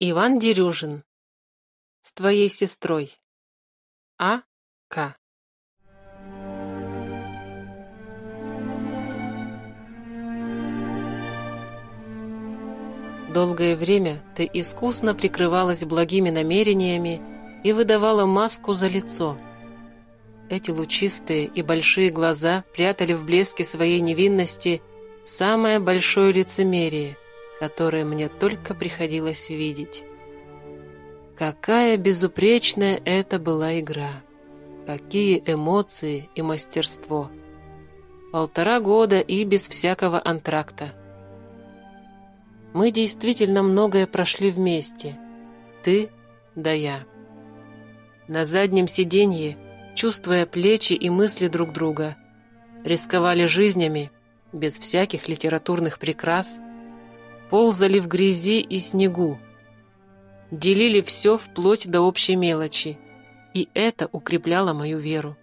Иван Дерюжин. С твоей сестрой. А. К. Долгое время ты искусно прикрывалась благими намерениями и выдавала маску за лицо. Эти лучистые и большие глаза прятали в блеске своей невинности самое большое лицемерие — которое мне только приходилось видеть. Какая безупречная это была игра! Какие эмоции и мастерство! Полтора года и без всякого антракта. Мы действительно многое прошли вместе. Ты да я. На заднем сиденье, чувствуя плечи и мысли друг друга, рисковали жизнями, без всяких литературных прикрас, ползали в грязи и снегу, делили все вплоть до общей мелочи, и это укрепляло мою веру.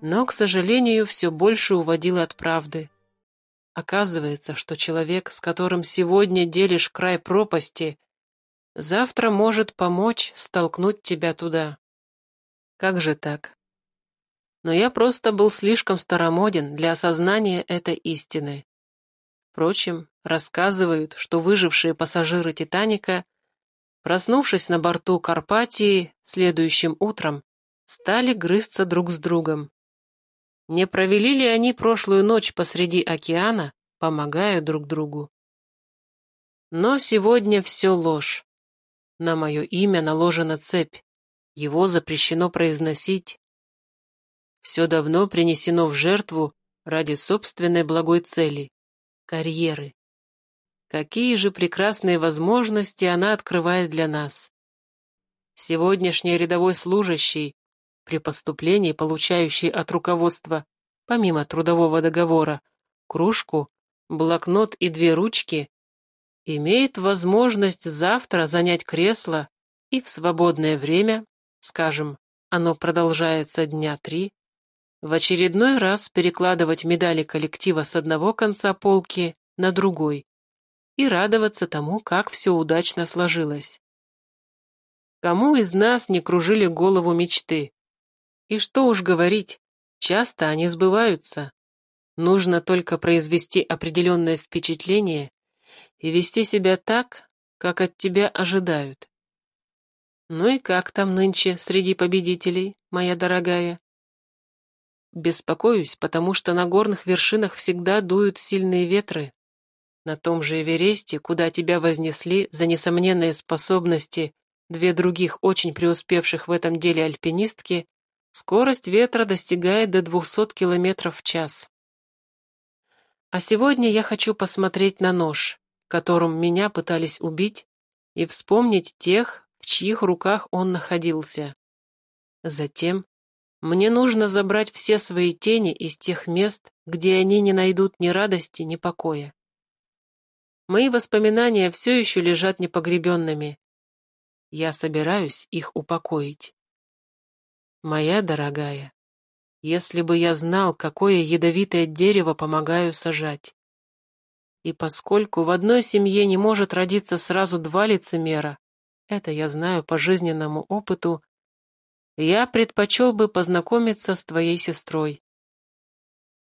Но, к сожалению, все больше уводило от правды. Оказывается, что человек, с которым сегодня делишь край пропасти, завтра может помочь столкнуть тебя туда. Как же так? Но я просто был слишком старомоден для осознания этой истины. Впрочем, рассказывают, что выжившие пассажиры «Титаника», проснувшись на борту Карпатии следующим утром, стали грызться друг с другом. Не провели ли они прошлую ночь посреди океана, помогая друг другу? Но сегодня все ложь. На мое имя наложена цепь. Его запрещено произносить. Все давно принесено в жертву ради собственной благой цели карьеры. Какие же прекрасные возможности она открывает для нас. Сегодняшний рядовой служащий, при поступлении получающий от руководства, помимо трудового договора, кружку, блокнот и две ручки, имеет возможность завтра занять кресло и в свободное время, скажем, оно продолжается дня три, в очередной раз перекладывать медали коллектива с одного конца полки на другой и радоваться тому, как все удачно сложилось. Кому из нас не кружили голову мечты? И что уж говорить, часто они сбываются. Нужно только произвести определенное впечатление и вести себя так, как от тебя ожидают. Ну и как там нынче среди победителей, моя дорогая? Беспокоюсь, потому что на горных вершинах всегда дуют сильные ветры. На том же Эвересте, куда тебя вознесли за несомненные способности две других очень преуспевших в этом деле альпинистки, скорость ветра достигает до 200 км в час. А сегодня я хочу посмотреть на нож, которым меня пытались убить, и вспомнить тех, в чьих руках он находился. Затем мне нужно забрать все свои тени из тех мест, где они не найдут ни радости, ни покоя. Мои воспоминания все еще лежат непогребенными. Я собираюсь их упокоить. Моя дорогая, если бы я знал, какое ядовитое дерево помогаю сажать. И поскольку в одной семье не может родиться сразу два лицемера, это я знаю по жизненному опыту, я предпочел бы познакомиться с твоей сестрой.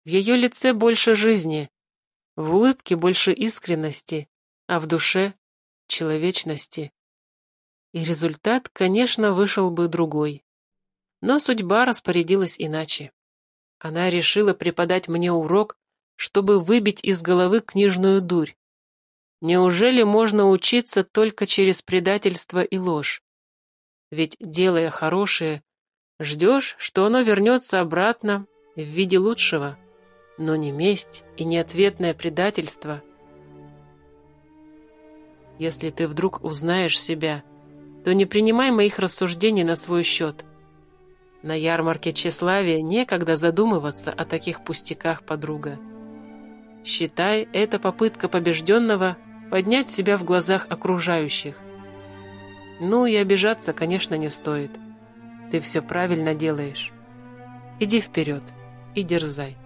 В ее лице больше жизни, в улыбке больше искренности, а в душе — человечности. И результат, конечно, вышел бы другой. Но судьба распорядилась иначе. Она решила преподать мне урок, чтобы выбить из головы книжную дурь. Неужели можно учиться только через предательство и ложь? Ведь, делая хорошее, ждешь, что оно вернется обратно в виде лучшего, но не месть и не ответное предательство. Если ты вдруг узнаешь себя, то не принимай моих рассуждений на свой счет. На ярмарке тщеславия некогда задумываться о таких пустяках, подруга. Считай, это попытка побежденного поднять себя в глазах окружающих – ну и обижаться, конечно, не стоит. Ты все правильно делаешь. Иди вперед и дерзай.